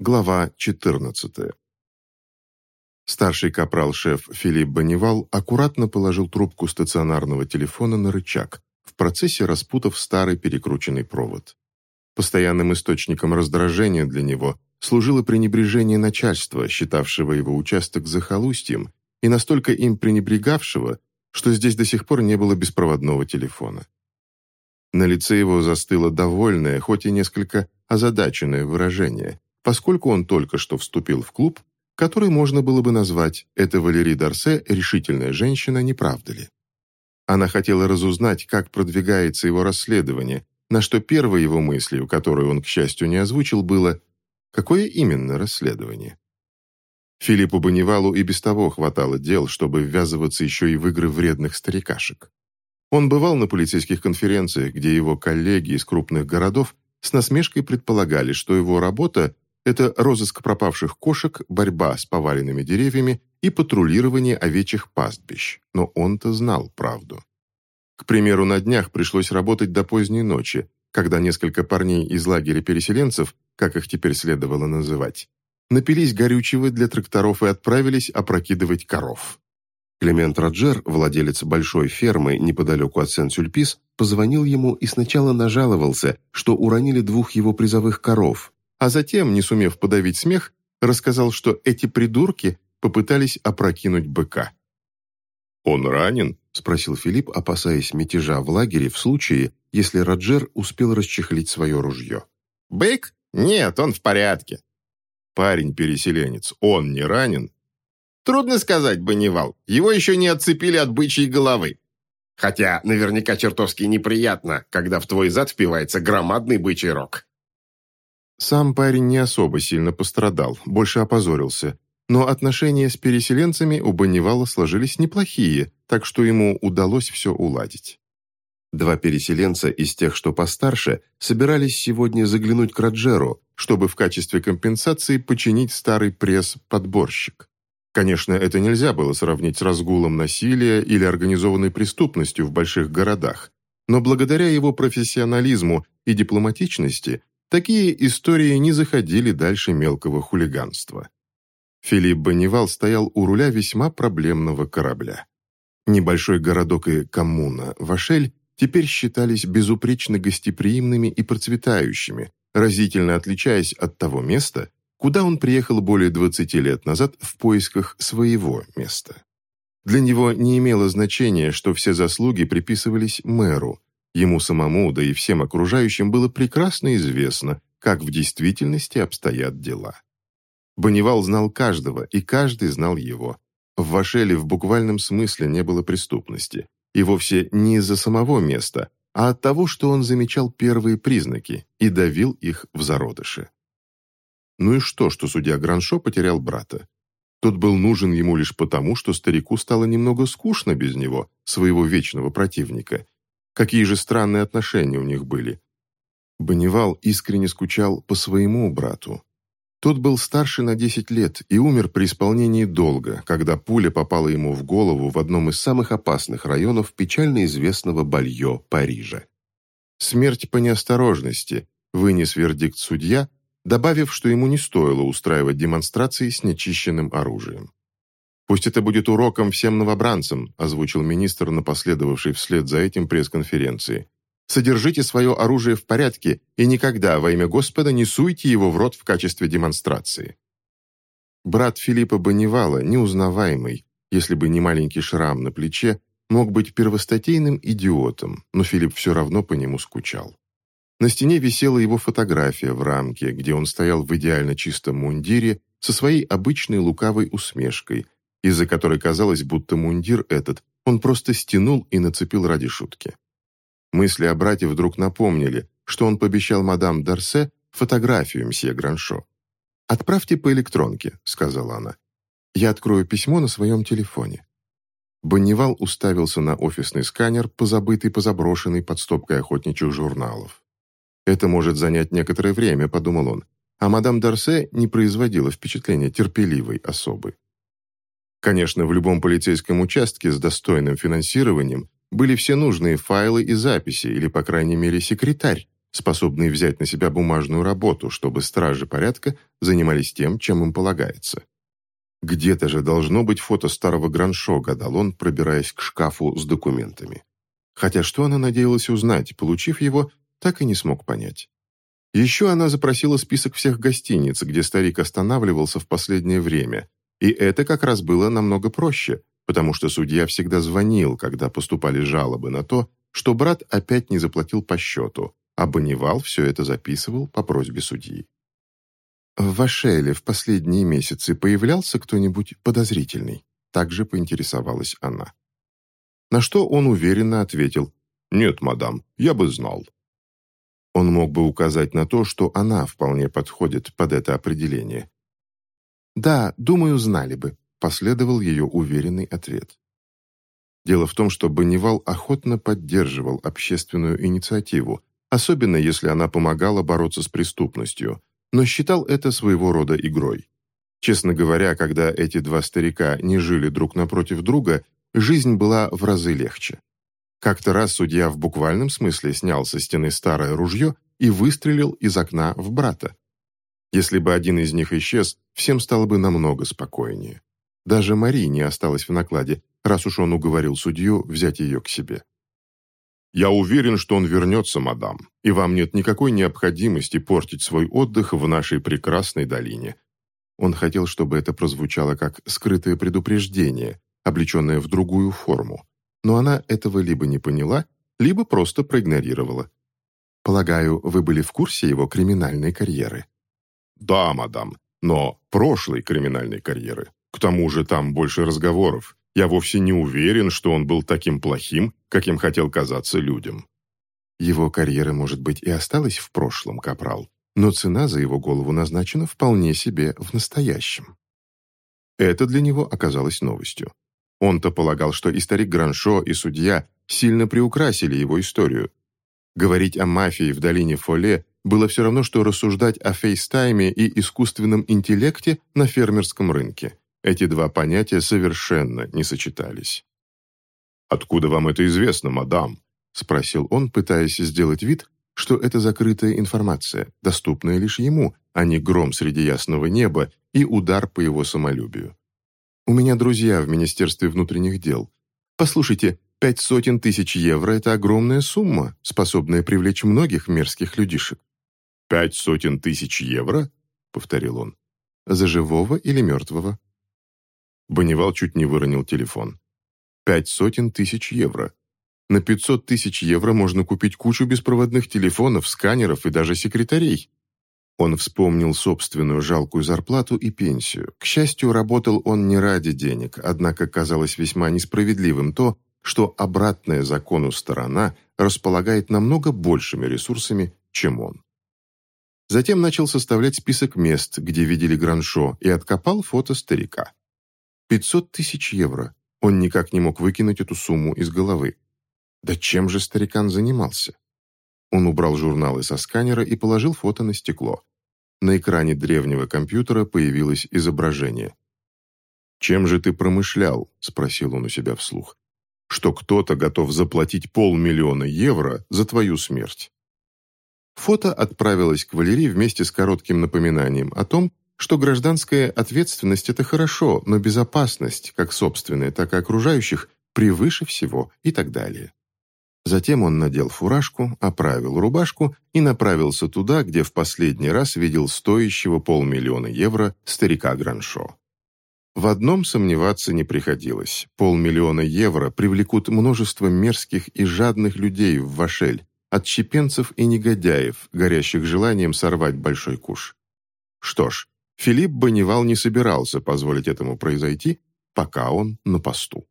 Глава 14. Старший капрал-шеф Филипп Бонневал аккуратно положил трубку стационарного телефона на рычаг, в процессе распутав старый перекрученный провод. Постоянным источником раздражения для него служило пренебрежение начальства, считавшего его участок захолустьем, и настолько им пренебрегавшего, что здесь до сих пор не было беспроводного телефона. На лице его застыло довольное, хоть и несколько озадаченное выражение – поскольку он только что вступил в клуб, который можно было бы назвать «Это Валерий Дарсе решительная женщина, не правда ли?». Она хотела разузнать, как продвигается его расследование, на что первой его мыслью, которую он, к счастью, не озвучил, было «Какое именно расследование?». Филиппу Бонневалу и без того хватало дел, чтобы ввязываться еще и в игры вредных старикашек. Он бывал на полицейских конференциях, где его коллеги из крупных городов с насмешкой предполагали, что его работа это розыск пропавших кошек, борьба с поваленными деревьями и патрулирование овечьих пастбищ. Но он-то знал правду. К примеру, на днях пришлось работать до поздней ночи, когда несколько парней из лагеря переселенцев, как их теперь следовало называть, напились горючего для тракторов и отправились опрокидывать коров. Клемент Роджер, владелец большой фермы неподалеку от Сен-Сюльпис, позвонил ему и сначала нажаловался, что уронили двух его призовых коров, а затем, не сумев подавить смех, рассказал, что эти придурки попытались опрокинуть быка. «Он ранен?» – спросил Филипп, опасаясь мятежа в лагере в случае, если Роджер успел расчехлить свое ружье. «Бык? Нет, он в порядке». «Парень-переселенец, он не ранен?» «Трудно сказать, Бонневал. Его еще не отцепили от бычьей головы. Хотя наверняка чертовски неприятно, когда в твой зад впивается громадный бычий рог». Сам парень не особо сильно пострадал, больше опозорился. Но отношения с переселенцами у Бонневала сложились неплохие, так что ему удалось все уладить. Два переселенца из тех, что постарше, собирались сегодня заглянуть к Раджеру, чтобы в качестве компенсации починить старый пресс-подборщик. Конечно, это нельзя было сравнить с разгулом насилия или организованной преступностью в больших городах, но благодаря его профессионализму и дипломатичности Такие истории не заходили дальше мелкого хулиганства. Филипп Бонневал стоял у руля весьма проблемного корабля. Небольшой городок и коммуна Вашель теперь считались безупречно гостеприимными и процветающими, разительно отличаясь от того места, куда он приехал более 20 лет назад в поисках своего места. Для него не имело значения, что все заслуги приписывались мэру, Ему самому, да и всем окружающим было прекрасно известно, как в действительности обстоят дела. Бонневал знал каждого, и каждый знал его. В Вашеле в буквальном смысле не было преступности. И вовсе не из-за самого места, а от того, что он замечал первые признаки и давил их в зародыше. Ну и что, что судья Граншо потерял брата? Тот был нужен ему лишь потому, что старику стало немного скучно без него, своего вечного противника, Какие же странные отношения у них были. Бонневал искренне скучал по своему брату. Тот был старше на 10 лет и умер при исполнении долга, когда пуля попала ему в голову в одном из самых опасных районов печально известного Балье, Парижа. Смерть по неосторожности, вынес вердикт судья, добавив, что ему не стоило устраивать демонстрации с нечищенным оружием. «Пусть это будет уроком всем новобранцам», озвучил министр на последовавшей вслед за этим пресс-конференции. «Содержите свое оружие в порядке и никогда во имя Господа не суйте его в рот в качестве демонстрации». Брат Филиппа Бонневала, неузнаваемый, если бы не маленький шрам на плече, мог быть первостатейным идиотом, но Филипп все равно по нему скучал. На стене висела его фотография в рамке, где он стоял в идеально чистом мундире со своей обычной лукавой усмешкой – из-за которой казалось, будто мундир этот он просто стянул и нацепил ради шутки. Мысли о брате вдруг напомнили, что он пообещал мадам Дарсе фотографию мсье Граншо. «Отправьте по электронке», — сказала она. «Я открою письмо на своем телефоне». Бонневал уставился на офисный сканер, позабытый, позаброшенный под стопкой охотничьих журналов. «Это может занять некоторое время», — подумал он, а мадам Дарсе не производила впечатления терпеливой особы. Конечно, в любом полицейском участке с достойным финансированием были все нужные файлы и записи, или, по крайней мере, секретарь, способные взять на себя бумажную работу, чтобы стражи порядка занимались тем, чем им полагается. Где-то же должно быть фото старого Граншо, гадал он, пробираясь к шкафу с документами. Хотя что она надеялась узнать, получив его, так и не смог понять. Еще она запросила список всех гостиниц, где старик останавливался в последнее время, и это как раз было намного проще, потому что судья всегда звонил, когда поступали жалобы на то, что брат опять не заплатил по счету, а Бонневал все это записывал по просьбе судьи. «В Вашеле в последние месяцы появлялся кто-нибудь подозрительный?» Также поинтересовалась она. На что он уверенно ответил «Нет, мадам, я бы знал». Он мог бы указать на то, что она вполне подходит под это определение. «Да, думаю, знали бы», — последовал ее уверенный ответ. Дело в том, что Бонневал охотно поддерживал общественную инициативу, особенно если она помогала бороться с преступностью, но считал это своего рода игрой. Честно говоря, когда эти два старика не жили друг напротив друга, жизнь была в разы легче. Как-то раз судья в буквальном смысле снял со стены старое ружье и выстрелил из окна в брата. Если бы один из них исчез, всем стало бы намного спокойнее. Даже Мари не осталась в накладе, раз уж он уговорил судью взять ее к себе. «Я уверен, что он вернется, мадам, и вам нет никакой необходимости портить свой отдых в нашей прекрасной долине». Он хотел, чтобы это прозвучало как скрытое предупреждение, облеченное в другую форму. Но она этого либо не поняла, либо просто проигнорировала. «Полагаю, вы были в курсе его криминальной карьеры?» «Да, мадам, но прошлой криминальной карьеры. К тому же там больше разговоров. Я вовсе не уверен, что он был таким плохим, каким хотел казаться людям». Его карьера, может быть, и осталась в прошлом, Капрал, но цена за его голову назначена вполне себе в настоящем. Это для него оказалось новостью. Он-то полагал, что и старик Граншо, и судья сильно приукрасили его историю. Говорить о мафии в долине Фоле было все равно, что рассуждать о фейстайме и искусственном интеллекте на фермерском рынке. Эти два понятия совершенно не сочетались. «Откуда вам это известно, мадам?» – спросил он, пытаясь сделать вид, что это закрытая информация, доступная лишь ему, а не гром среди ясного неба и удар по его самолюбию. «У меня друзья в Министерстве внутренних дел. Послушайте, пять сотен тысяч евро – это огромная сумма, способная привлечь многих мерзких людишек. «Пять сотен тысяч евро?» — повторил он. «За живого или мертвого?» Бонневал чуть не выронил телефон. «Пять сотен тысяч евро. На пятьсот тысяч евро можно купить кучу беспроводных телефонов, сканеров и даже секретарей». Он вспомнил собственную жалкую зарплату и пенсию. К счастью, работал он не ради денег, однако казалось весьма несправедливым то, что обратная закону сторона располагает намного большими ресурсами, чем он. Затем начал составлять список мест, где видели Граншо, и откопал фото старика. 500 тысяч евро. Он никак не мог выкинуть эту сумму из головы. Да чем же старикан занимался? Он убрал журналы со сканера и положил фото на стекло. На экране древнего компьютера появилось изображение. «Чем же ты промышлял?» – спросил он у себя вслух. «Что кто-то готов заплатить полмиллиона евро за твою смерть?» Фото отправилось к Валерии вместе с коротким напоминанием о том, что гражданская ответственность – это хорошо, но безопасность, как собственная, так и окружающих, превыше всего и так далее. Затем он надел фуражку, оправил рубашку и направился туда, где в последний раз видел стоящего полмиллиона евро старика Граншо. В одном сомневаться не приходилось. Полмиллиона евро привлекут множество мерзких и жадных людей в Вашель, отщепенцев и негодяев, горящих желанием сорвать большой куш. Что ж, Филипп Бонневал не собирался позволить этому произойти, пока он на посту.